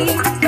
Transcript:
You.